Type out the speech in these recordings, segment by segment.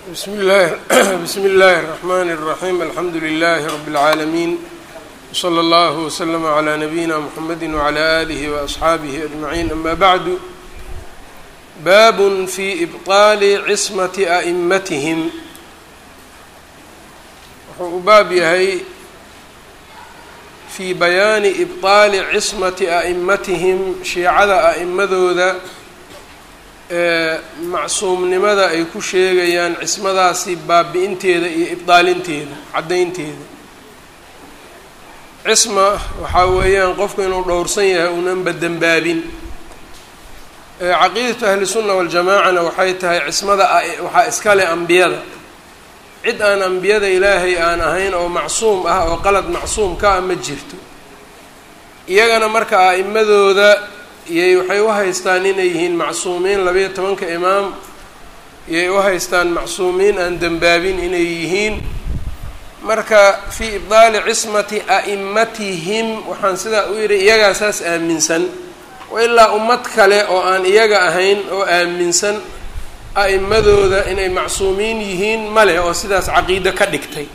bsmi اllahi bsmi اllahi الرحmn الرaحيم alxamdu لlh رb العaalمين وslى اllه وslm عlى نabيina mحamedi وعlى آlih وأصxaabih أجمعين ama bعd bab fي إbطاali cصmaة أئmatihim wuxuu u baab yahay fii bayaani ibطaali cismati a'imatihim shiicada a'imadooda ee macsuumnimada ay ku sheegayaan cismadaasi baabi'inteeda iyo ibdaalinteeda caddaynteeda. Cisma waxaa weeyaan qofku inuu dhowrsan yahay unanba dembaabin caqiidatu ahli sunna waljamaacana waxay tahay cismada waxaa iskale ambiyada. Cid aan ambiyada ilaahay aan ahayn oo macsuum ah oo qalad macsuum ka ah ma jirto. Iyagana marka a'imadooda iyay waxay u haystaan inay yihiin macsuumiin labayo tobanka imaam iyay u haystaan macsuumiin aan dembaabin inay yihiin. Marka fii ibdaali cismati a'immatihim waxaan sidaa u yidhi iyagaa saas aaminsan. Ilaa ummad kale oo aan iyaga ahayn oo aaminsan a'imadooda inay macsuumiin yihiin ma leh oo sidaas caqiido ka dhigtay.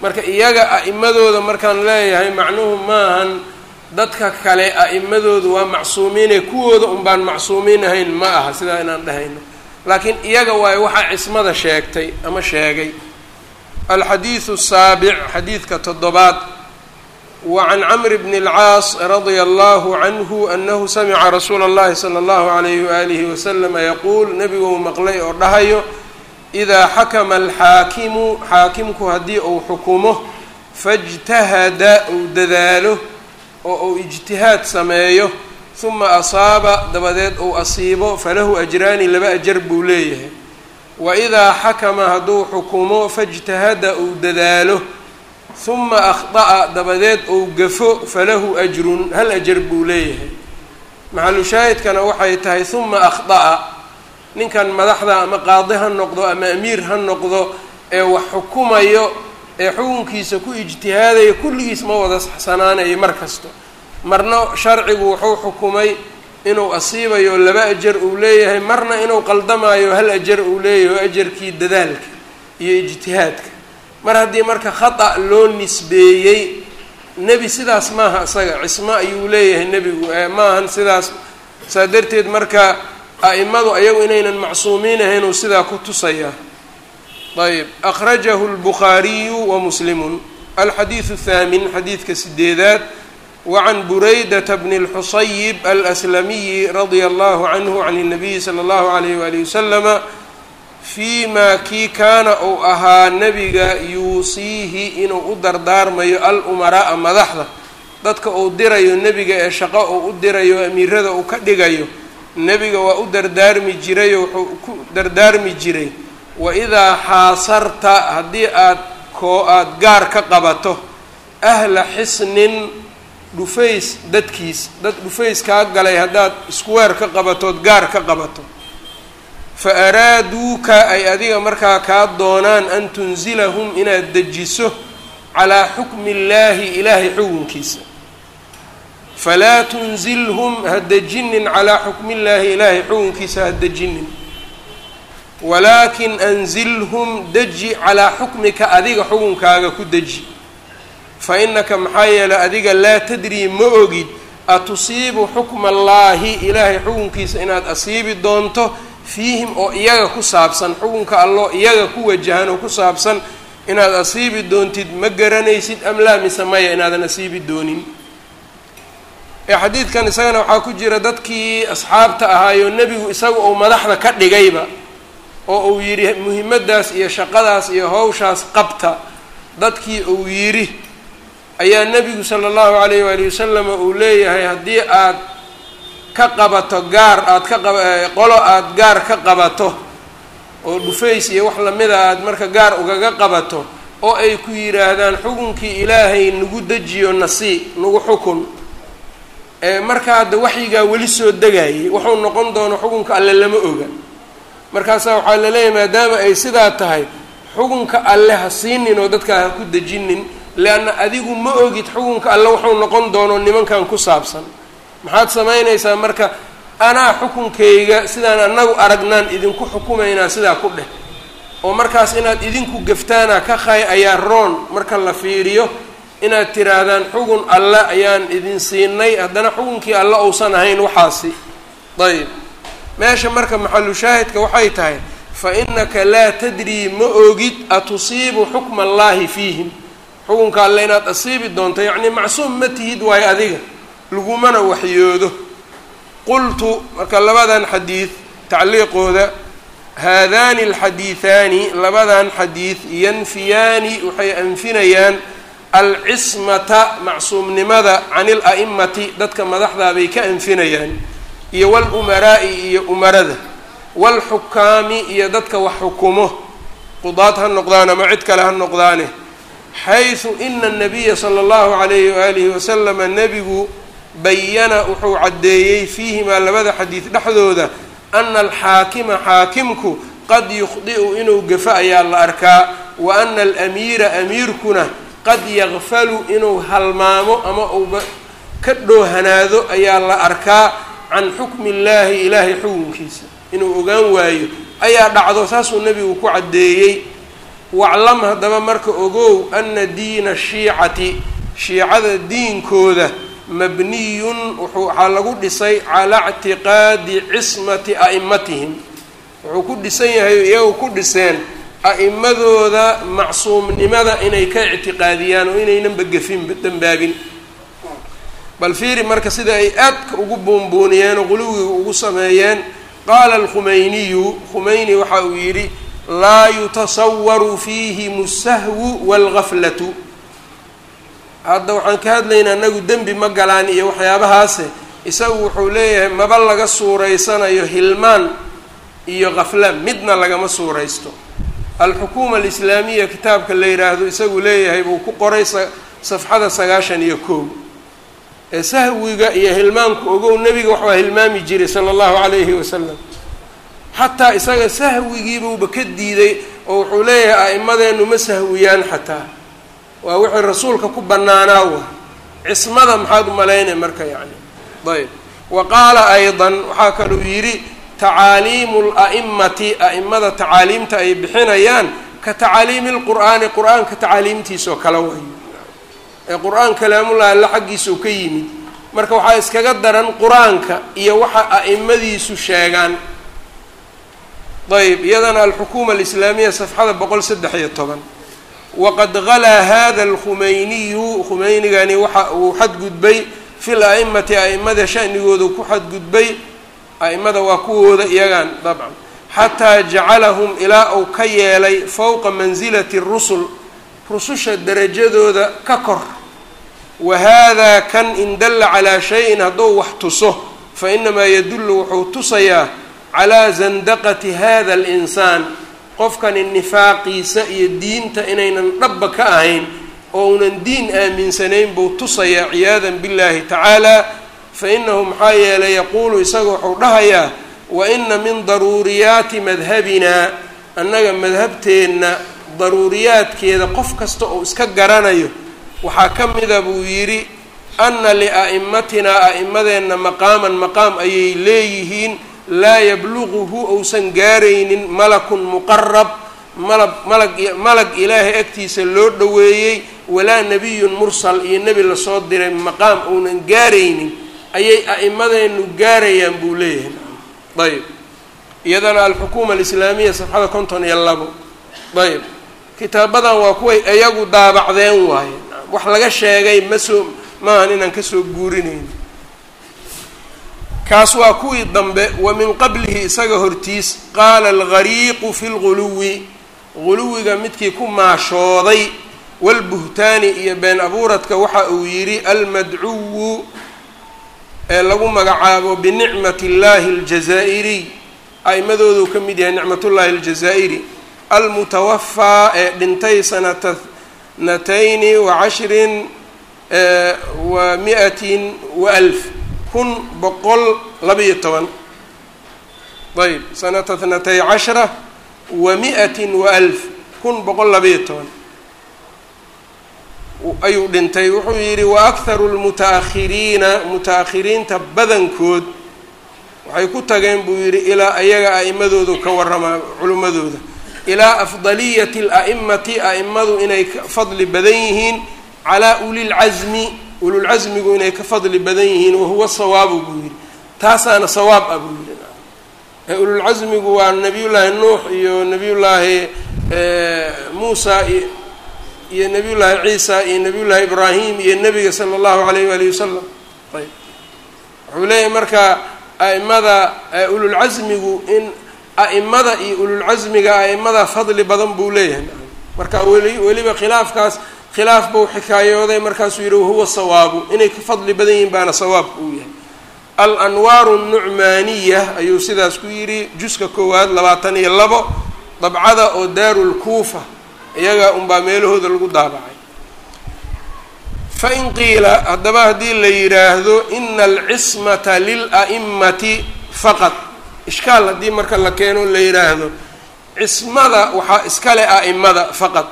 Marka iyaga a'imadooda markaan leeyahay macnuhu maahan dadka kale a'imadoodu waa macsuumiine kuwooda un baan macsuumiin ahayn ma aha sidaa inaan dhahayno laakiin iyaga waayo waxaa cismada sheegtay ama sheegay alxadiidu asaabic xadiidka toddobaad wa can camr bni اlcaas radia allahu canhu anahu samica rasuula اllahi salى اllahu alayhi waalihi waslama yaquul nebiguu maqlay oo dhahayo idaa xakama alxaakimu xaakimku haddii uu xukumo faاjtahada uu dadaalo oo uu ijtihaad sameeyo huma asaaba dabadeed uu asiibo falahu ajraani laba ajar buu leeyahay. Wa idaa xakama hadduu xukumo faاjtahada uu dadaalo huma akhda'a dabadeed uu gafo falahu ajrun hal ajar buu leeyahay. Maxalu shaahidkana waxay tahay huma akhda'a ninkan madaxda ama qaadi ha noqdo ama amiir ha noqdo ee wax xukumayo ee xukunkiisa ku ijtihaadaya kulligiis ma wada saxsanaanayo mar kasta marna sharcigu wuxuu xukumay inuu asiibayo laba ajar uu leeyahay marna inuu qaldamayo hal ajar uu leeyahay oo ajarkii dadaalka iyo ijtihaadka. Mar haddii marka khata loo nisbeeyey nebi sidaas maaha isaga cismo ayuu leeyahay nebigu maahan sidaas. Saa darteed marka a'imadu ayagu inaynan macsuumiin ahayn uu sidaa ku tusayaa ayb akhrajahu lbukhaariyu wa muslimun. Alxadiidu athaamin xadiidka sideedaad wacan buraydata bni lxusayib alslamiyi radia allahu canhu can اnabiyi sala allahu alayh waalihi wasalama fii maa kii kaana uu ahaa nebiga yuusiihi inuu u dardaarmayo alumaraaa madaxda dadka uu dirayo nebiga ee shaqo uu u dirayo amiirada uu ka dhigayo nebiga waa u dardaarmi jirayo wuxuu ku dardaarmi jiray wa idaa xaasarta haddii aad koo aada gaar ka qabato ahla xisnin dhufays dadkiis dad dhufays kaa galay haddaad iskuweer ka qabatood gaar ka qabato. Fa araaduuka ay adiga markaa kaa doonaan an tunsilahum inaad dejiso calaa xukmi illaahi ilaahay xukunkiisa. Falaa tunzilhum ha dejinin calaa xukmi illaahi ilaahay xukunkiisa ha dejinin. Walaakin anzilhum deji calaa xukmika adiga xukunkaaga ku deji fa innaka maxaa yeelay adiga laa tadrii ma ogid atusiibu xukma allaahi ilaahay xukunkiisa inaad asiibi doonto fiihim oo iyaga ku saabsan xukunka alloo iyaga ku wajahan oo ku saabsan inaad asiibi doontid ma garanaysid am laa mise maya inaadan asiibi doonin. Ee xadiidkan isagana waxaa ku jira dadkii asxaabta ahaayo nebigu isaga uu madaxda ka dhigayba oo uu yidhi muhimaddaas iyo shaqadaas iyo hawshaas qabta. Dadkii uu yidhi ayaa nebigu sala allahu calayh waali wasalama uu leeyahay haddii aad ka qabato gaar aad ka qaba qolo aada gaar ka qabato oo dhufays iyo wax lamida aada marka gaar ugaga qabato oo ay ku yidhaahdaan xukunkii ilaahay nagu dejiyo nasii nagu xukun marka hadda waxyigaa weli soo degayay wuxuu noqon doono xukunka alle lama oga. Markaasaa waxaa la leeyahay maadaama ay sidaa tahay xukunka alle ha siinin oo dadkaa ha ku dejinin leanna adigu ma ogid xukunka alle wuxuu noqon doono nimankan ku saabsan maxaad samaynaysaa marka anaa xukunkayga sidaan annagu aragnaan idinku xukumaynaa sidaa ku dheh oo markaas inaad idinku gaftaana ka khay ayaa roon marka la fiiriyo inaad tiraahdaan xugun alle ayaan idin siinay haddana xugunkii alle uusan ahayn waxaasi ayb meesha marka maxalu shaahidka waxay tahay fa innaka laa tadrii ma ogid atusiibu xukma allaahi fiihim xukunka alle inaad asiibi doonto yacnii macsuum ma tihid waayo adiga. Lagumana waxyoodo. Qultu marka labadan xadiid tacliiqooda haadaani alxadiihaani labadan xadiid yanfiyaani waxay anfinayaan alcismata macsuumnimada can ila'imati dadka madaxdaabay ka anfinayaan iyo walumaraa'i iyo umarada waalxukaami iyo dadka wax xukumo. Qudaad ha noqdaan ama cid kale ha noqdaane xaysu ina anabiya sala allahu calayhi waalihi wasalama nebigu bayana wuxuu caddeeyey fiihimaa labada xadiid dhexdooda ana alxaakima xaakimku qad yukhdi'u inuu gafo ayaa la arkaa wa ana alamiira amiirkuna qad yakfalu inuu halmaamo ama uuba ka dhoohanaado ayaa la arkaa can xukmi illaahi ilaahay xukunkiisa inuu ogaan waayo ayaa dhacdo saasuu nebigu ku caddeeyey waclam haddaba marka ogow ana diina shiicati shiicada diinkooda mabniyun wuxuu waxaa lagu dhisay calaa ictiqaadi cismati a'immatihim. Wuxuu ku dhisan yahay iyagu ku dhiseen a'imadooda macsuumnimada inay ka ictiqaadiyaan oo inaynanba gefinba dembaabin bal fiiri marka sida ay aadka ugu buunbuuniyeen oo quluwiga ugu sameeyeen qaala alkhumeyniyu khumeyni waxa uu yidhi laa yutasawaru fiihim asahwu waalgaflatu hadda waxaan ka hadlaynaa anagu dembi ma galaan iyo waxyaabahaase isagu wuxuu leeyahay maba laga suuraysanayo hilmaan iyo kafla midna lagama suuraysto alxukuuma alislaamiya kitaabka la yidhaahdo isagu leeyahay buu ku qoray safxada sagaashan iyo koow ee sahwiga iyo hilmaanku ogow nebiga waxbaa hilmaami jiray sala allahu calayhi wasalam xataa isaga sahwigiibuuba ka diiday oo wuxuu leeyahay a'immadeennu ma sahwiyaan xataa. Waa wixii rasuulka ku bannaanaa wa cismada maxaad umalaynay marka yacni. Ayb wa qaala aydan waxaa kaluu yidhi tacaaliimu la'imati a'imada tacaaliimta ay bixinayaan ka tacaaliimi lqur'aani qur'aanka tacaaliimtiisoo kale wayo ee qur'aan kalaamullahi alla xaggiisa u ka yimid. Marka waxaa iskaga daran qur'aanka iyo waxa a'imadiisu sheegaan ayb iyadana alxukuuma alislaamiya safxada boqol saddex iyo toban. Waqad galaa hada alkhumeyniyu khumeynigani waxa uu xadgudbay fil a'imati a'imada shanigoodu ku xadgudbay. A'imada waa kuwooda iyagaan dabcan. Xataa jacalahum ilaa uu ka yeelay fowqa mansilati rusul rususha darajadooda ka kor. Wa haadaa kan in dalla calaa shayin hadduu wax tuso fa inamaa yadullu wuxuu tusayaa calaa zandaqati hada alinsaan qofkani nifaaqiisa iyo diinta inaynan dhabba ka ahayn oo unan diin aaminsanayn buu tusayaa ciyaadan billahi tacaala fa inahu maxaa yeelay yaquulu isaga wuxuu dhahayaa wa ina min daruuriyaati madhabinaa annaga madhabteenna daruuriyaadkeeda qof kasta oo iska garanayo waxaa ka mida buu yidhi anna lia'immatinaa a'immadeenna maqaaman maqaam ayay leeyihiin laa yabluquhu ousan gaaraynin malakun muqarab malab malag malag ilaahay agtiisa loo dhoweeyey walaa nebiyun mursal iyo nebi la soo diray maqaam ounan gaaraynin ayay a'immadeennu gaarayaan buu leeyahay. Ayb iyadana alxukuuma alislaamiya safxada konton iyo labo. Ayb kitaabadan waa kuway iyagu daabacdeen waaye. Wax laga sheegay ma soo maahan inaan ka soo guurinayn kaas waa kuwii dambe wa min qablihi isaga hortiis qaala algariiqu fi lguluwi guluwiga midkii ku maashooday walbuhtaani iyo been abuuradka waxa uu yidhi almadcuwu ee lagu magacaabo binicmati illaahi aljazaa'iriy a'imadooduu ka mid yahay nicmatullaahi aljazaa'iri almutawafaa ee dhintay sanata natayni wa cashrin wa mi-atin wa alf kun boqol labaiyo toban. Ayb sanata thnatay cashra wa mi-atin wa alf kun boqol labaiyo toban. Ayuu dhintay wuxuu yidhi wa akharu lmuta-akhiriina badankood waxay ku tageen buu yidhi ilaa ayaga a'imadoodu ka warramaa culimmadooda. Ilaa afdaliyati ala'imati a'imadu inay fadli badan yihiin calaa ulilcasmi ululcasmigu inay ka fadli badan yihiin wahuwa sawaabu buu yidhi. Taasaana sawaab ah buu yidhi. Ululcasmigu waa nabiyullaahi nuux iyo nabiyullaahi muusa iyo nabiyullaahi ciisa iyo nabiyullaahi ibraahim iyo nebiga sala allahu alayh waalihi wasalam. Ayb. Wuxuu leeyahay marka a'imada ululcasmigu in a'imada iyo ululcasmiga a'imada fadli badan buu leeyahay. Marka weli weliba khilaafkaas khilaaf buu xikaayooday markaasuu yidhi wahuwa sawaabu. Inay ka fadli badan yihiin baana sawaab uu yahay. Alanwaaru nucmaaniya ayuu sidaas ku yidhi juska koowaad labaatan iyo labo dabcada oo daarulkuufa iyagaa unbaa meelahooda lagu daabacay. Fa in qiila haddaba haddii la yidhaahdo ina alcismata lila'imati faqad. Ishkaal haddii marka la keeno la yidhaahdo cismada waxaa iskale a'imada faqad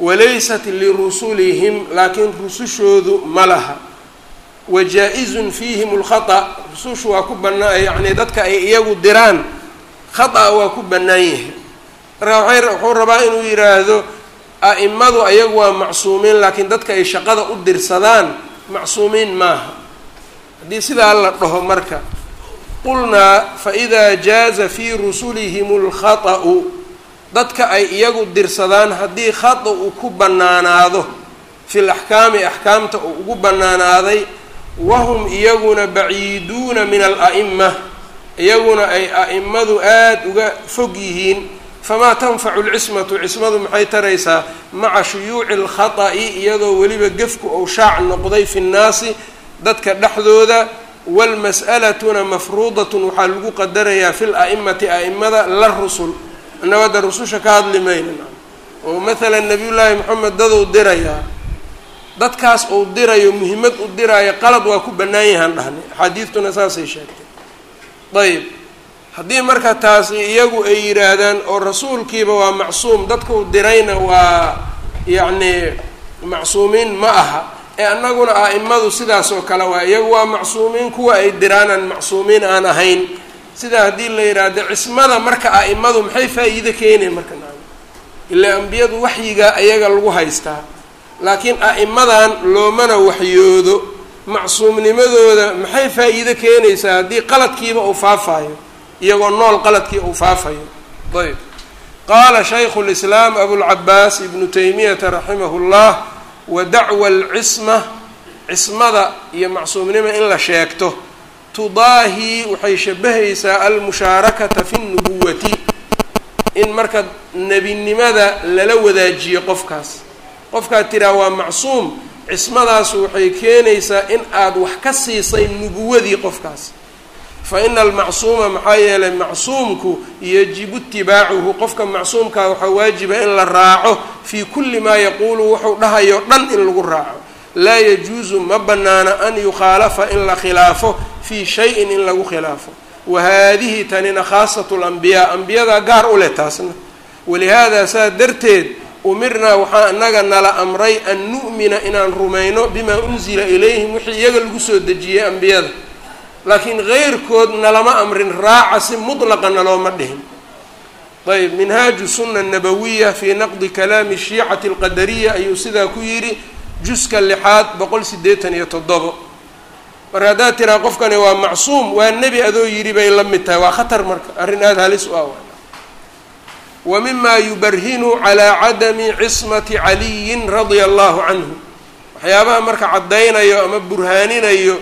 walaysat lirusulihim laakiin rusushoodu ma laha. Wa jaa-izun fiihim lkhata rusushu waa ku banaa yacni dadka ay iyagu diraan khata waa ku bannaan yahay marka wuxuu rabaa inuu yidhaahdo a'imadu ayagu waa macsuumiin laakiin dadka ay shaqada u dirsadaan macsuumiin maaha. Haddii sidaa la dhaho marka qulnaa faidaa jaaza fii rusulihim lkhata'u dadka ay iyagu dirsadaan haddii khata uu ku bannaanaado fil axkaami axkaamta uu ugu bannaanaaday wahum iyaguna baciiduuna min ala'ima iyaguna ay a'imadu aada uga fog yihiin. Famaa tanfacu lcismatu cismadu maxay taraysaa? Maca shuyuuci alkhata'i iyadoo weliba gefku ou shaac noqday fi nnaasi dadka dhexdooda walmas'alatuna mafruudatun waxaa lagu qadarayaa fi la'imati a'imada la rusul annagada rususha ka hadli mayna oo maalan nabiyullaahi moxamed dadou dirayaa dadkaas uu dirayo muhimmad u diraayo qalad waa ku bannaan yahaan dhahnay axaadiidtuna saasay sheegtay ayb haddii marka taasi iyagu ay yidhaahdaan oo rasuulkiiba waa macsuum dadkau dirayna waa yacni macsuumiin ma aha ee annaguna a'imadu sidaas oo kale waa iyagu waa macsuumiin kuwa ay diraanaan macsuumiin aan ahayn sidaa haddii la yidhaahdo cismada marka a'imadu maxay faa-iido keenay marka? Ilaa ambiyadu waxyigaa ayaga lagu haystaa. Laakiin a'imadan loomana waxyoodo macsuumnimadooda maxay faa-iido keenaysaa haddii qaladkiiba uu faafayo iyagoo nool qaladkii uu faafayo? Ayb qaala shaykhu lislaam abulcabaas ibnu taymiyata raximahu llah wa dacwa alcisma cismada iyo macsuumnimo in la sheegto tudaahi waxay shabahaysaa almushaarakata fi nnubuwati in marka nebinimada lala wadaajiyo qofkaas. Qofkaad tiraa waa macsuum cismadaas waxay keenaysaa in aada wax ka siisay nubuwadii qofkaas. Fa ina almacsuuma maxaa yeelay macsuumku yajibu itibaacuhu qofka macsuumkaa waxaa waajiba in la raaco fii kulli maa yaquulu wuxuu dhahayo dhan in lagu raaco. Laa yajuusu ma bannaana an yukhaalafa in la khilaafo fii shayin in lagu khilaafo. Wa haadihi tanina khaasatu lambiyaa ambiyadaa gaar u leh taasna. Walihaada saa darteed umirnaa waxaa inaga nala amray an nu'mina inaan rumayno bimaa unsila ilayhim wixii iyaga lagu soo dejiyey ambiyada laakiin keyrkood nalama amrin raaca si mutlaqa nalooma dhihin. Ayb minhaaju sunna nabawiya fii naqdi kalaami shiicati alqadariya ayuu sidaa ku yidhi juska lixaad boqol sideetan iyo toddobo marka haddaad tiraa qofkani waa macsuum waa nebi adoo yidhi bay la mid tahay. Waa khatar marka arrin aada halis u ah wa mima yubarhinu calaa cadami cismati caliyin radia allahu canhu. Waxyaabaha marka caddaynayo ama burhaaninayo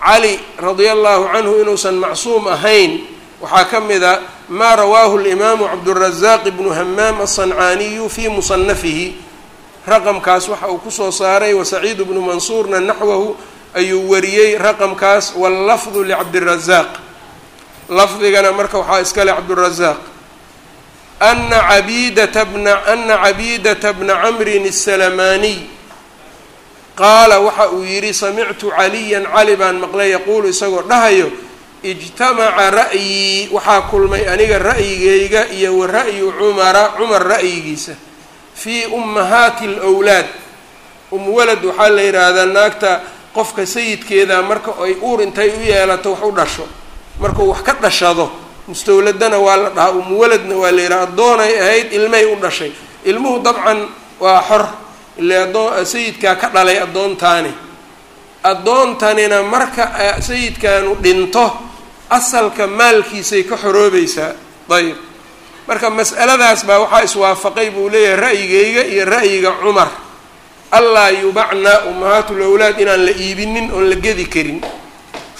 cali radia allahu canhu inuusan macsuum ahayn waxaa ka mid a maa rawaahu alimaamu cabdurazaaq ibnu hamaam aلصancaaniyu fii musanafihi raqamkaas waxa uu ku soo saaray wasaciid bnu mansuurna naxwahu ayuu wariyey raqamkaas wallafdu licabdirazaaq. Lafdigana marka waxaa iskale cabdurazaaq ana cabidata bna ana cabidata bna camrin الsalamaaniy qaala waxa uu yidhi samictu caliyan cali baan maqlay yaquulu isagoo dhahayo ijtamaca ra'yii waxaa kulmay aniga ra'yigayga iyo wa ra'yu cumara cumar ra'yigiisa fii ummahaati alwlaad um walad waxaa la yidhaahdaa naagta qofka sayidkeeda marka ay uur intay u yeelato wax u dhasho markuu wax ka dhashado mustawladana waa la dhahaa umuwaladna waa la yidhaha addoonay ahayd ilmay u dhashay. Ilmuhu dabcan waa xor ile adoon sayidkaa ka dhalay addoontaani addoontanina marka sayidkaanu dhinto asalka maalkiisay ka xoroobaysaa ayb marka mas'aladaas baa waxaa iswaafaqay buu leeyahay ra'yigayga iyo ra'yiga cumar allaa yubacna umahaatul awlaad inaan la iibinin oon la gedi karin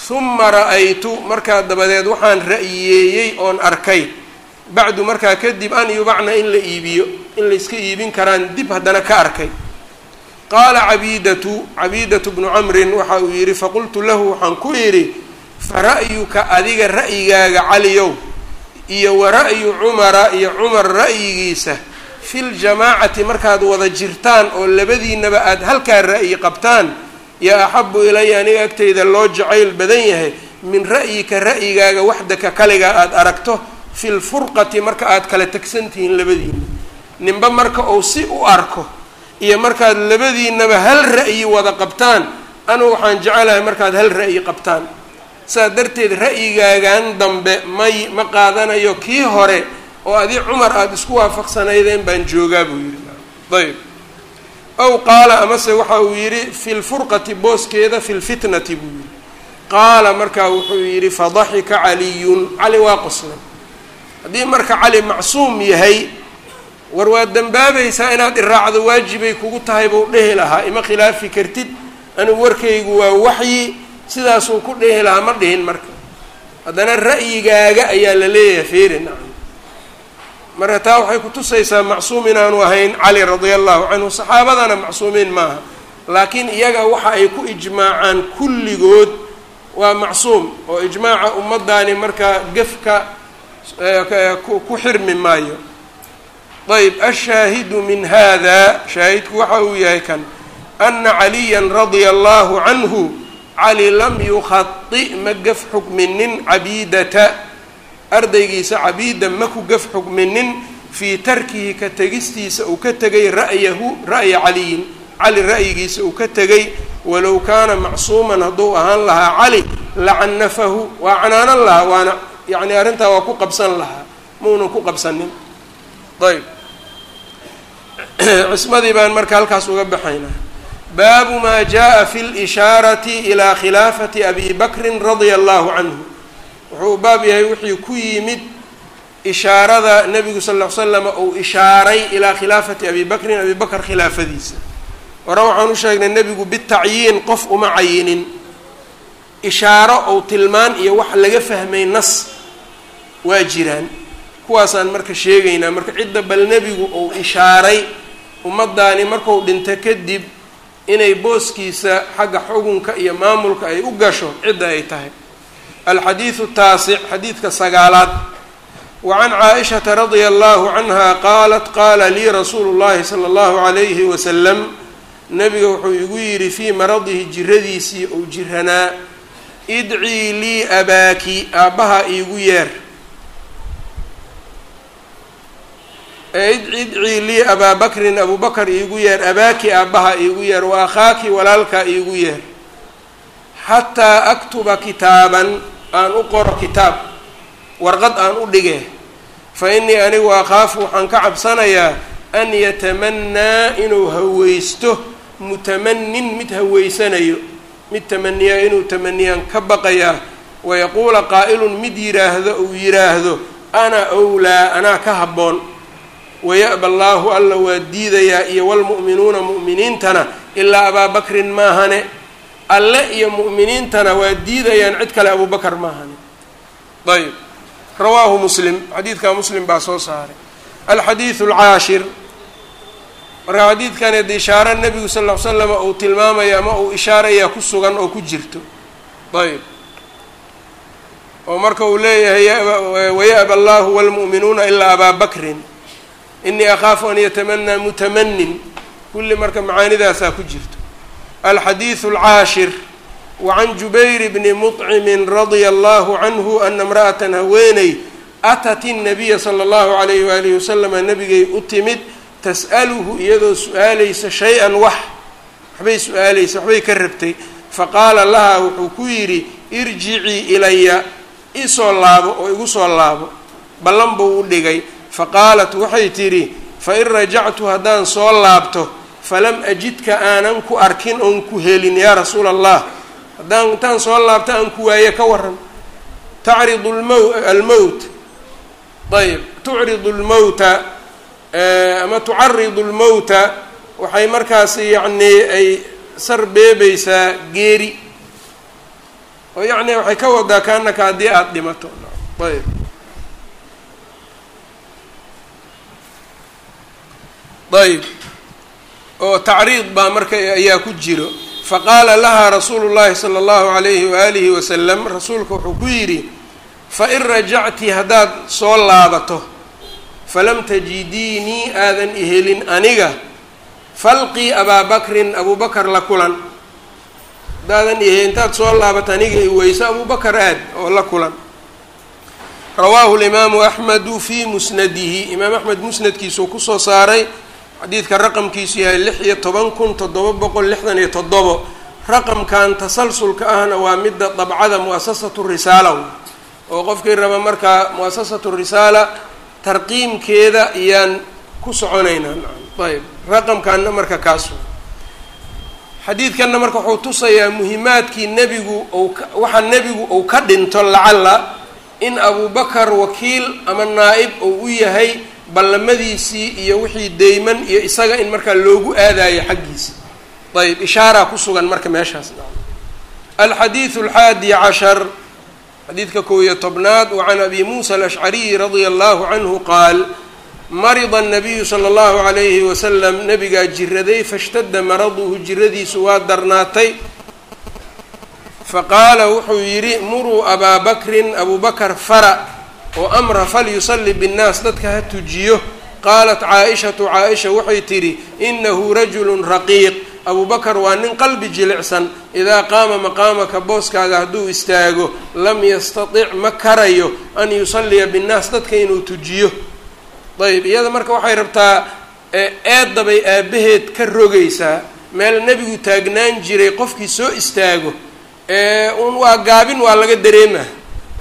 huma ra'aytu markaa dabadeed waxaan ra'yiyeeyey oon arkay bacdu markaa kadib an yubacna in la iibiyo in layska iibin karaan dib haddana ka arkay qaala cabiidatu cabiidatu bnu camrin waxa uu yidhi faqultu lahu waxaan ku yidhi fa ra'yuka adiga ra'yigaaga caliyow iyo wa ra'yu cumara iyo cumar ra'yigiisa fi ljamaacati markaad wada jirtaan oo labadiinaba aada halkaa ra'yi qabtaan yaa axabu ilaya aniga agtayda loo jacayl badan yahay min ra'yika ra'yigaaga waxdaka kaligaa aada aragto fi lfurqati marka aada kala tegsantihiin labadiina ninba marka uu si u arko iyo markaad labadiinaba hal ra'yi wada qabtaan anugu waxaan jecelahay markaad hal ra'yi qabtaan. Saa darteed ra'yigaagan dambe may ma qaadanayo kii hore oo adi cumar aada isku waafaqsanaydeen baan joogaa buu yidhi. Ayb aw qaala amase waxa uu yidhi fi lfurqati booskeeda fi lfitnati buu yidhi. Qaala markaa wuxuu yidhi fadaxika caliyun. Cali waa qoslay haddii marka cali macsuum yahay war waad dambaabaysaa inaad iraacdo waajibay kugu tahay buu dhehi lahaa. Ima khilaafi kartid anigu warkaygu waa waxyi sidaasuu ku dhehi lahaa ma dhihin marka. Haddana ra'yigaaga ayaa la leeyahay feeri nacam marka taa waxay kutusaysaa macsuum inaanu ahayn cali radia allahu canhu saxaabadana macsuumiin maaha. Laakiin iyaga waxa ay ku ijmaacaan kulligood waa macsuum oo ijmaaca ummaddaani markaa gefka ku xirmi maayo. Ayb ashaahidu min hada shaahidku waxa uu yahay kan ana caliya radia allahu canhu cali lam yukhadi ma gaf xukminin cabiidata ardaygiisa cabiida ma ku gaf xukminin fii tarkihi ka tegistiisa uu ka tegay ra'yahu ra'ya caliyin. Cali ra'yigiisa uu ka tegay walow kaana macsuuman hadduu ahaan lahaa cali lacanafahu waa canaanan lahaa waana yacni arrintaa waa ku qabsan lahaa. Maunan ku qabsanin. Ayb cismadii baan marka halkaas uga baxaynaa baabu maa jaa fi lishaarati ilaa khilaafati abi bakrin radia allahu canhu wuxuu baab yahay wixii ku yimid ishaarada nebigu sal ll ly slam uu ishaaray ilaa khilaafati abi bakrin abi bakr khilaafadiisa. Hore waxaan u sheegnay nebigu bitacyiin qof uma cayinin. Ishaaro ou tilmaan iyo wax laga fahmay nas waa jiraan. Kuwaasaan marka sheegaynaa marka cidda bal nebigu uu ishaaray ummaddaani marku dhinto kadib inay booskiisa xagga xugunka iyo maamulka ay u gasho cidda ay tahay alxadiidu taasic xadiidka sagaalaad wa can caaishata radia allahu canha qaalat qaala lii rasuulu llahi sala allahu calayhi wasalam nebiga wuxuu igu yidhi fii maradihi jiradiisii ou jiranaa idcii lii abaaki aabbaha iigu yeer idcii lii abaa bakrin abuu bakar iigu yeer abaaki aabbaha iigu yeer wa akhaaki walaalkaa iigu yeer xataa aktuba kitaaban aan u qoro kitaab. Warqad aan u dhige fa innii anigu akhaafu waxaan ka cabsanayaa an yatamannaa inuu haweysto mutamanin mid haweysanayo mid tamaniyaa inuu tamaniyaan ka baqayaa wayaquula qaa'ilun mid yidhaahdo uu yidhaahdo ana wlaa anaa ka habboon. Waya'ba allaahu alla waa diidayaa iyo walmu'minuuna mu'miniintana ilaa abaa bakrin maahane alle iyo mu'miniintana waa diidayaan cid kale abubakar maahane ayb rawaahu muslim. Xadiidkaa muslim baa soo saaray. Alxadiidu alcaashir. Marka xadiidkan ed ishaaro nebigu sal ll ly slam uu tilmaamaya ama uu ishaaraya ku sugan oo ku jirto. Ayb oo marka uu leeyahay waya'ba allahu walmu'minuuna ilaa abaa bakrin. Inii akhaafu an yatamanaa mutamanin kulli marka macaanidaasaa ku jirto alxadiidu alcaashir wacan jubayr bni muطcimin radia allahu canhu ana imra'atan haweeney atat innabiya sala allahu alayh waalihi wasalama nabigay u timid tas'aluhu iyadoo su'aalaysa shay-an wax waxbay su'aalaysa waxbay ka rabtay faqaala lahaa wuxuu ku yidhi irjicii ilaya iisoo laabo oo igu soo laabo ballan buu u dhigay fa qaalat waxay tidhi fa in rajactu haddaan soo laabto falam ajidka aanan ku arkin oon ku helin yaa rasuula allah haddaan intaan soo laabto aan ku waaye ka waran tacridu lmow almowt ayb tucridu lmowta ama tucaridu lmowta waxay markaas yacnii ay sar beebeysaa geeri. Oo yacni waxay ka wadaa kaanaka haddii aada dhimato. Ayb ayb oo tacriid baa marka ayaa ku jiro. Faqaala lahaa rasuulu llahi sala allahu alayhi waalihi wasalam rasuulka wuxuu ku yidhi fain rajacti haddaad soo laabato falam tajidiinii aadan ihelin aniga falqii abaa bakrin abubakar la kulan. Haddaadan ihelin intaad soo laabato aniga i weyso abubakar aad oo la kulan. Rawaahu limaamu axmedu fii musnadihi imaam axmed musnadkiisuu ku soo saaray xadiidka raqamkiisu yahay lix iyo toban kun toddoba boqol lixdan iyo toddobo. Raqamkan tasalsulka ahna waa midda dabcada muasasatu risaala oo qofkii raba markaa muasasatu risaala tarqiimkeeda iyaan ku soconaynaa ayb raqamkanna marka kaas xadiidkanna marka wuxuu tusayaa muhimaadkii nebigu ou waxa nebigu uu ka dhinto lacalla in abubakar wakiil ama naa-ib ou u yahay ballamadiisii iyo wixii deyman iyo isaga in markaa loogu aadayo xaggiisa. Ayb ishaaraa ku sugan marka meeshaas. Alxadiidu alxaadi cashar xadiidka kow iyo tobnaad wa can abi muusa alashcariyi radia allahu canhu qaal marida annabiyu sala allahu calayhi wasalam nabigaa jiraday fashtadda maraduhu jiradiisu waa darnaatay. Faqaala wuxuu yidhi muruu abaa bakrin abubakar fara oo amra falyusalli binnaas dadka ha tujiyo. Qaalat caa-ishatu caa-isha waxay tidhi inahu rajulun raqiiq. Abubakar waa nin qalbi jilicsan. Idaa qaama maqaamaka booskaaga hadduu istaago lam yastatic ma karayo an yusalliya binnaas dadka inuu tujiyo. Ayb iyada marka waxay rabtaa eedda bay aabbaheed ka rogaysaa meel nebigu taagnaan jiray qofkii soo istaago un waa gaabin waa laga dareema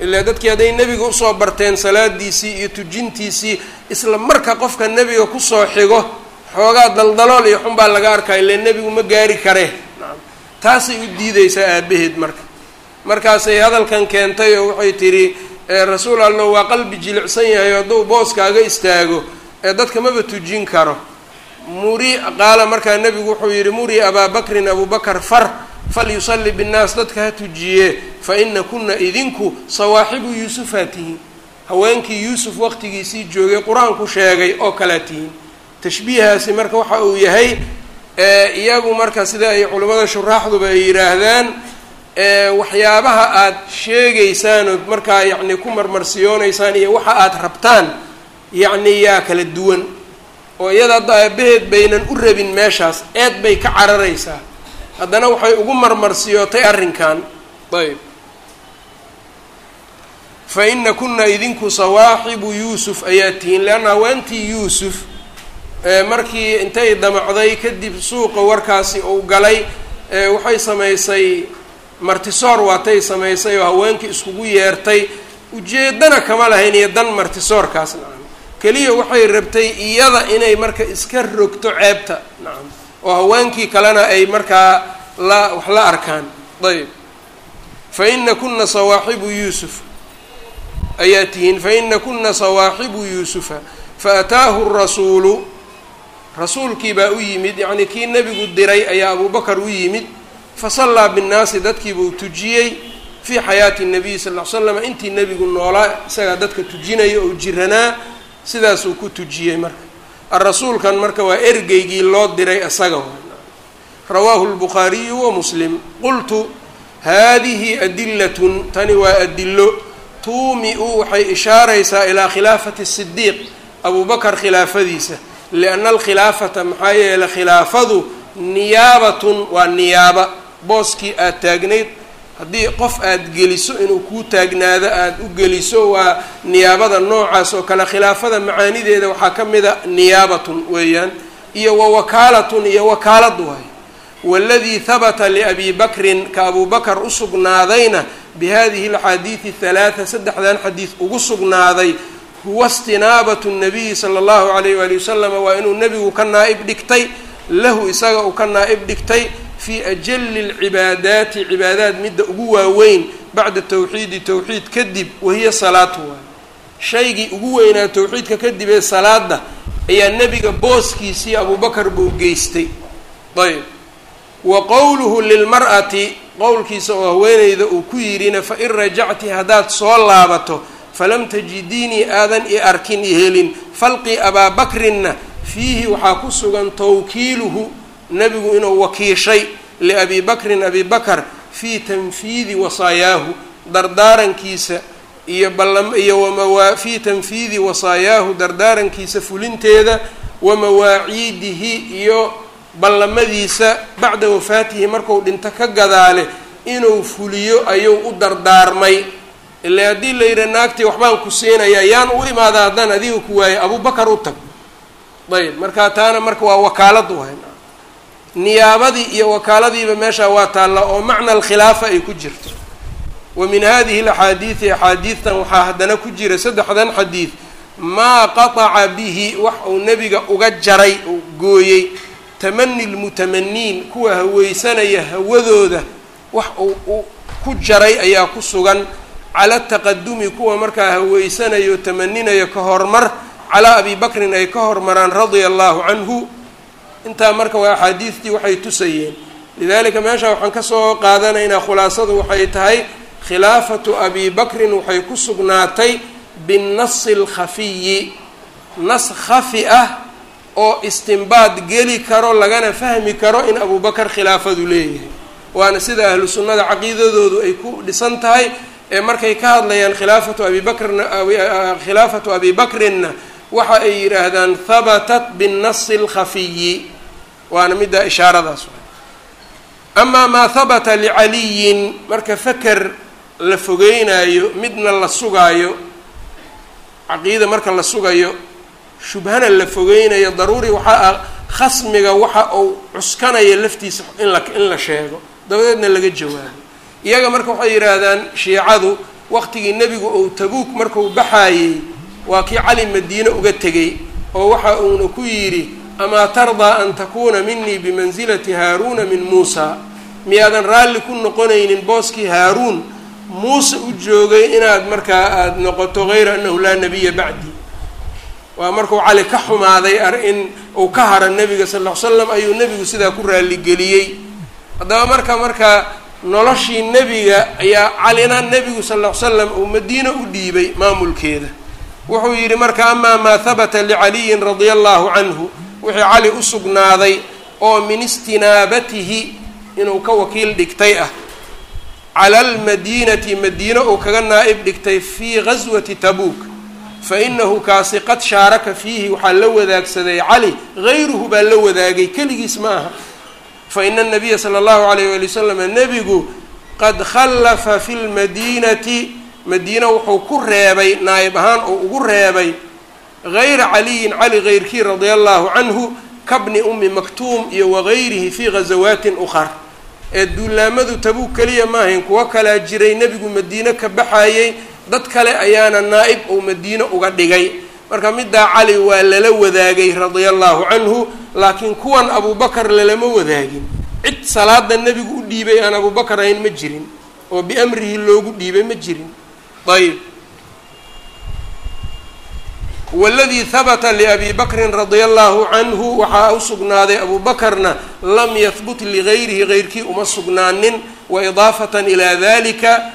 ilaa dadkii hadday nebiga u soo barteen salaadiisii iyo tujintiisii isla marka qofka nebiga ku soo xigo xoogaa daldalool iyo xun baa laga arkaa ilaa nebigu ma gaari karee taasay u diideysaa aabaheed marka. Markaasay hadalkan keentay oo waxay tidhi rasuul allah waa qalbi jilicsan yahay hadduu booskaaga istaago ee dadka maba tujin karo. Muri qaala markaa nebigu wuxuu yidhi muri abaa bakrin abubakar far falyusalli binnaas dadka ha tujiye. Fa ina kuna idinku sawaaxibu yuusufaa tihiin. Haweenkii yuusuf waqtigiisii joogay qur'aanku sheegay oo kalea tihiin. Tashbiihaasi marka waxa uu yahay iyagu marka sida ay culimmada shuraaxduba ay yidhaahdaan waxyaabaha aada sheegaysaan ood markaa yacni ku marmarsiyoonaysaan iyo waxa aada rabtaan yacni yaa kala duwan. Oo iyada hadda aabaheed baynan u rabin meeshaas eed bay ka cararaysaa haddana waxay ugu marmarsiyootay arrinkan. Ayb. Fa ina kuna idinku sawaaxibu yuusuf ayaa tihiin leanna haweentii yuusuf markii intay damacday kadib suuqa warkaasi uu galay waxay samaysay martisoor waatay samaysay oo haweenkii iskugu yeertay. Ujeedana kama lahayn iyo dan martisoorkaas nacam. Keliya waxay rabtay iyada inay marka iska rogto ceebta nacam oo haweenkii kalena ay markaa la wax la arkaan. Ayb fa ina kuna sawaaxibu yuusuf. Ayaa tihiin fa ina kuna sawaaxibu yuusufa. Fa ataahu rasuulu. Rasuulkii baa u yimid yacnii kii nebigu diray ayaa abubakar u yimid. Fasallaa binnaasi dadkiibuu tujiyey fii xayaati nabiyi sal ll slam intii nebigu noolaa isagaa dadka tujinaya oo jiranaa sidaasuu ku tujiyey marka arasuulkan marka waa ergeygii loo diray isaga rawaahu lbukhaariyu wa muslim. Qultu haadihi adilatun tani waa adilo tuumi-u waxay ishaaraysaa ilaa khilaafati sidiiq abubakar khilaafadiisa. Lianna alkhilaafata maxaa yeeley khilaafadu niyaabatun waa niyaaba. Booskii aada taagnayd haddii qof aada geliso inuu kuu taagnaado aada u geliso waa niyaabada noocaas oo kale khilaafada macaanideeda waxaa ka mid a niyaabatun weeyaan iyo wa wakaalatun iyo wakaalad waay. Waladii habata liabi bakrin ka abuu bakar u sugnaadayna bihadihi alaxaadiidi halaata saddexdan xadiid ugu sugnaaday huwa istinaabatu nabiyi sala allahu alayh waali wasalama waa inuu nebigu ka naa-ib dhigtay lahu isaga uu ka naa-ib dhigtay fii ajali lcibaadaati cibaadaad midda ugu waaweyn bacda tawxiidi towxiid kadib wahiya salaatu waay. Shaygii ugu weynaa towxiidka kadib ee salaada ayaa nebiga booskiisii abubakar buu geystay. Ayb. Wa qowluhu lilmar'ati qowlkiisa oo haweeneyda uu ku yidhina fa in rajacti haddaad soo laabato falam tajidiinii aadan i arkin i helin. Falqii abaa bakrinna fiihi waxaa ku sugan tawkiiluhu nebigu inuu wakiishay liabi bakrin abi bakar fii tanfiidi wasaayaahu dardaarankiisa iyo iyo fii tanfiidi wasaayaahu dardaarankiisa fulinteeda wa mawaaciidihi iyo ballamadiisa bacda wafaatihi marku dhinto ka gadaale inuu fuliyo ayuu u dardaarmay. Ilaa haddii la yidhi naagtii waxbaan ku siinayaa yaan u imaada haddaan adiga ku waayay abubakar u tag. Ayb markaa taana marka waa wakaalad wahay niyaabadii iyo wakaaladiiba meeshaa waa taalla oo macna alkhilaafa ay ku jirto. Wa min hadihi alaxaadiidi axaadiidtan waxaa haddana ku jira saddexdan xadiid maa qataca bihi wax uu nebiga uga jaray gooyey. Tamani lmutamaniin kuwa haweysanaya hawadooda wax uu ku jaray ayaa ku sugan. Cala taqadumi kuwa markaa haweysanayo tamaninayo ka hormar. Calaa abi bakrin ay ka hormaraan radia allahu canhu intaa marka waa axaadiidtii waxay tusayeen. Lidalika meesha waxaan ka soo qaadanaynaa khulaasadu waxay tahay khilaafatu abi bakrin waxay ku sugnaatay binnasi alkhafiyi nas khafi ah oo istimbaad geli karo lagana fahmi karo in abu bakar khilaafadu leeyahay. Waana sida ahlu sunnada caqiidadoodu ay ku dhisan tahay ee markay ka hadlayaan khilaafatu abi bakrna khilaafatu abi bakrinna waxa ay yidhaahdaan habatat binnasi alkhafiyi waana middaa ishaaradaas amaa maa habata licaliyin marka faker la fogeynaayo midna la sugaayo caqiida marka la sugayo shubhana la fogeynayo daruuri waxaa ah khasmiga waxa uu cuskanaya laftiisa in la in la sheego dabadeedna laga jawaabo. Iyaga marka waxay yidhaahdaan shiicadu waqtigii nebigu ou tabuuk marku baxaayey waa kii cali madiine uga tegey oo waxa uuna ku yidhi amaa tardaa an takuuna minii bimansilati haaruuna min muusa miyaadan raalli ku noqonaynin booskii haaruun muuse u joogay inaad markaa aada noqoto hayra annahu laa nabiya bacdi waa markuu cali ka xumaaday ar in uu ka hara nebiga sal ll ly slam ayuu nebigu sidaa ku raaligeliyey haddaba marka markaa noloshii nebiga ayaa calina nebigu sal ll slam uu madiine u dhiibay maamulkeeda wuxuu yidhi marka amaa maa habata licaliyin radia allahu canhu wixii cali u sugnaaday oo min istinaabatihi inuu ka wakiil dhigtay ah. Cala almadiinati madiine uu kaga naa-ib dhigtay fii gaswati tabuuk. Fa inahu kaasi qad shaaraka fiihi waxaa la wadaagsaday cali gayruhu baa la wadaagay keligiis ma aha. Fa ina anabiya sala allahu alayh waali wasalam nebigu qad khallafa fi lmadiinati madiine wuxuu ku reebay naayib ahaan uu ugu reebay gayra caliyin cali gayrkii radia allahu canhu kabni ummi maktuum iyo wagayrihi fii ghazawaatin ukhar ee duulaamadu tabuug keliya maahayn kuwo kalaa jiray nebigu madiine ka baxayey dad kale ayaana naa-ib uu madiine uga dhigay marka middaa cali waa lala wadaagay radia allahu canhu laakiin kuwan abubakar lalama wadaagin cid salaada nebigu u dhiibay aan abubakar ahayn ma jirin oo biamrihi loogu dhiibay ma jirin ayb waladii habata liabi bakrin radia allahu canhu waxaa u sugnaaday abu bakarna lam yahbut ligayrihi gayrkii uma sugnaanin wa idaafatan ilaa dalika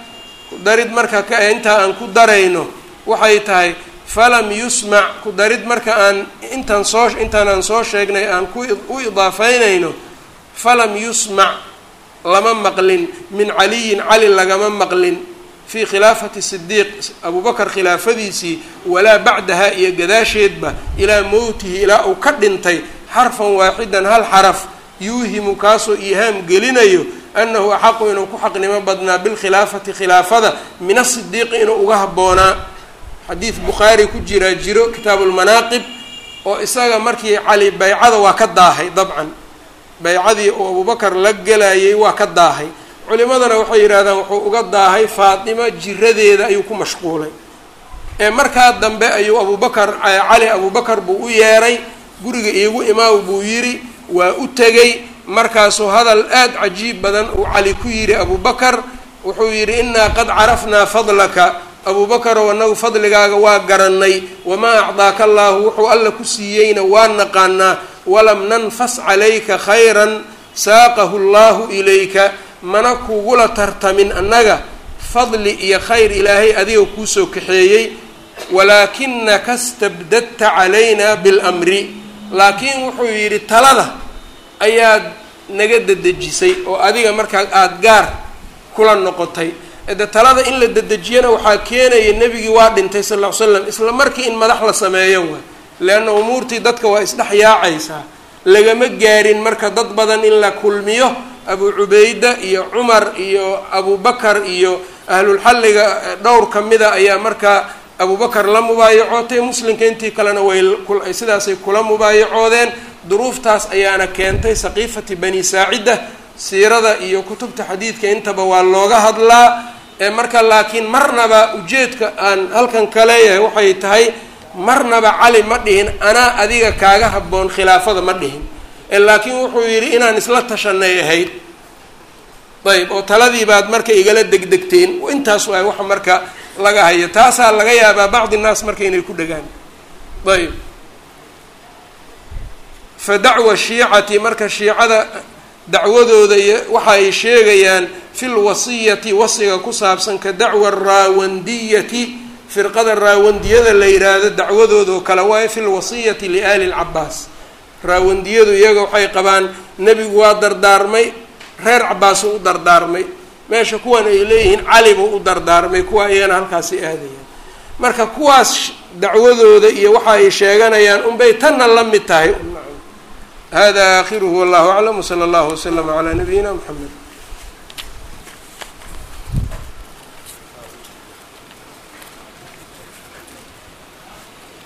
kudarid marka intaa aan ku darayno waxay tahay falam yusmac kudarid marka aan intaan soo intaan aan soo sheegnay aan ku u idaafaynayno falam yusmac lama maqlin min caliyin cali lagama maqlin fii khilaafati sidiiq abubakar khilaafadiisii walaa bacdaha iyo gadaasheedba ilaa mowtihi ilaa uu ka dhintay xarfan waaxidan hal xaraf yuuhimu kaasoo iihaam gelinayo annahu axaqu inuu ku xaqnimo badnaa bilkhilaafati khilaafada min asidiiqi inuu uga habboonaa. Xadiid bukhaari ku jiraa jiro kitaabulmanaaqib oo isaga markii cali baycada waa ka daahay dabcan. Baycadii uu abubakar la gelayay waa ka daahay culimadana waxay yidhahdaan wuxuu uga daahay faatima jiradeeda ayuu ku mashquulay. Ee markaa dambe ayuu abubakar cali abubakar buu u yeeray guriga iigu imaaw buu yidhi waa u tegey. Markaasuu hadal aad cajiib badan uu cali ku yidhi abubakar wuxuu yidhi innaa qad carafnaa fadlaka. Abuubakarow annagu fadligaaga waa garannay wamaa acdaaka allaahu wuxuu alla ku siiyeyna waa naqaanaa walam nanfas calayka khayran saaqahu allahu ilayka mana kugula tartamin annaga fadli iyo khayr ilaahay adiga kuusoo kaxeeyey walaakinaka stabdadta calayna bilamri. Laakiin wuxuu yidhi talada ayaad naga dedejisay oo adiga markaa aada gaar kula noqotay. De talada in la dedejiyana waxaa keenaya nebigii waa dhintay sal ll ly slam isla markii in madax la sameeyo waay leanna umuurtii dadka waa isdhex yaacaysaa. Lagama gaarin marka dad badan in la kulmiyo abu cubayda iyo cumar iyo abubakar iyo ahlulxalliga dhowr ka mida ayaa markaa abubakar la mubaayacootay muslimka intii kalena way sidaasay kula mubaayacoodeen duruuftaas ayaana keentay saqiifati bani saacida siirada iyo kutubta xadiidka intaba waa looga hadlaa. Ee marka laakiin marnaba ujeedka aan halkan ka leeyahay waxay tahay marnaba cali ma dhihin anaa adiga kaaga habboon khilaafada ma dhihin laakiin wuxuu yidhi inaan isla tashanay ahayd. Ayb oo taladii baad marka igala degdegteen intaas waay waxa marka laga hayo. Taasaa laga yaabaa bacdi nnaas marka inay ku dhegaan ayb fa dacwa shiicati marka shiicada dacwadooda iyo waxa ay sheegayaan fi lwasiyati wasiga ku saabsan ka dacwa raawandiyati firqada raawandiyada la yidhaahdo dacwadooda oo kale waayo fi lwasiyati liaali lcabaas raawandiyadu iyaga waxay qabaan nebigu waa dardaarmay reer cabaasuu u dardaarmay. Meesha kuwan ay leeyihiin cali buu u dardaarmay kuwa iyana halkaasi aadayaan. Marka kuwaas dacwadooda iyo waxa ay sheeganayaan unbay tanna la mid tahay. Hada akhiruhu wallahu aclam wsala allahu waslama calaa nabiyina mxamed